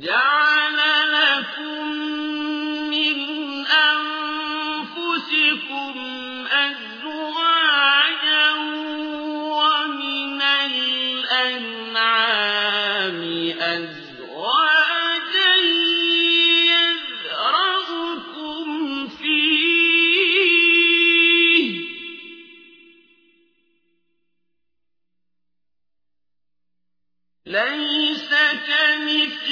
جعل لكم من أنفسكم أزواجا ومن الأنعام أزواجا فيه. ليس كمثله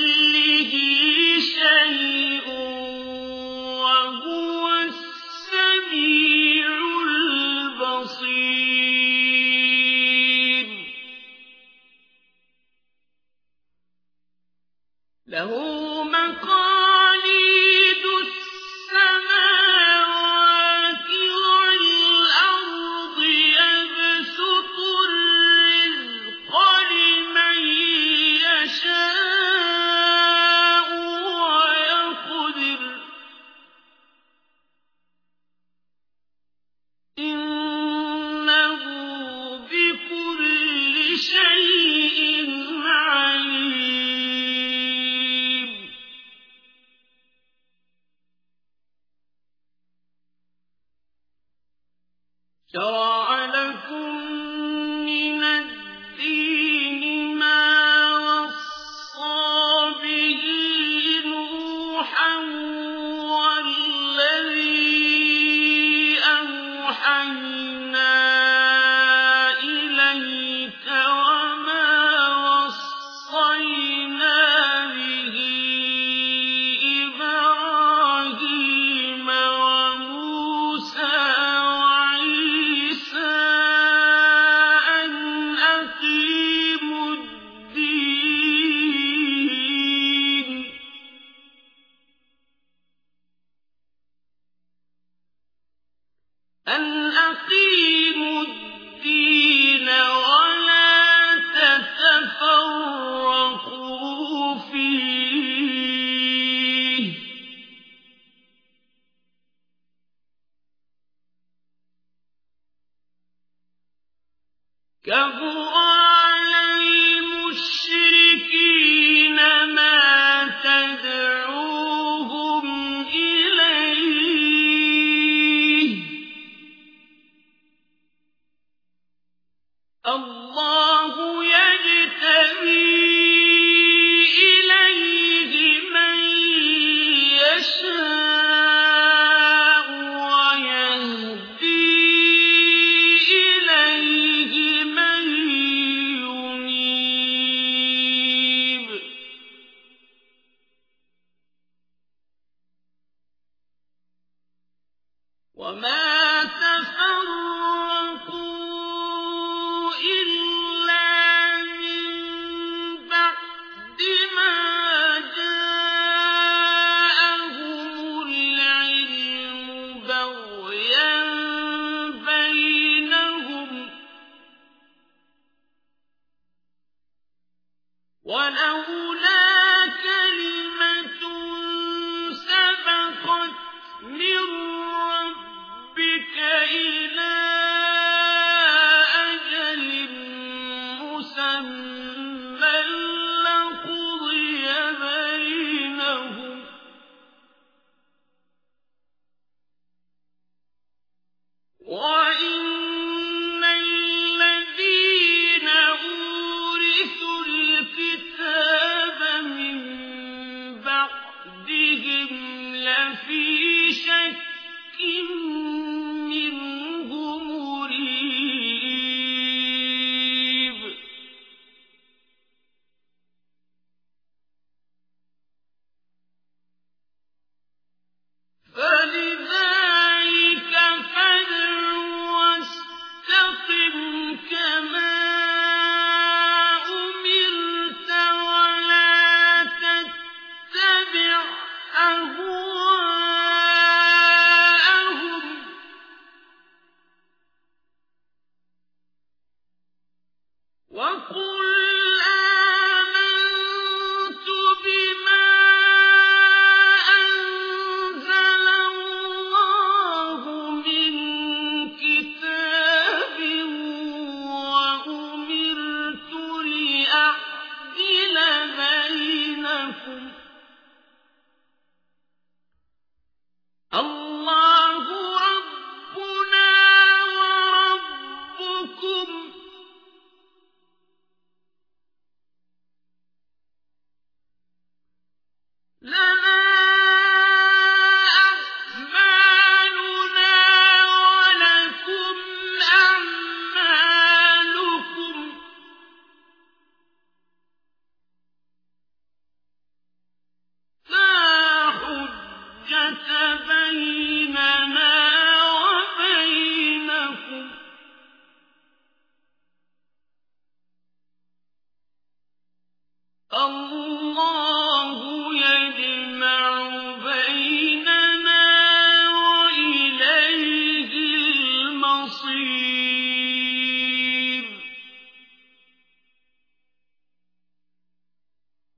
شرع لكم من الدين ما وصى به نوحا والذي أوحينا كهو تفرقوا إلا من ما العلم بينهم ولولا وقل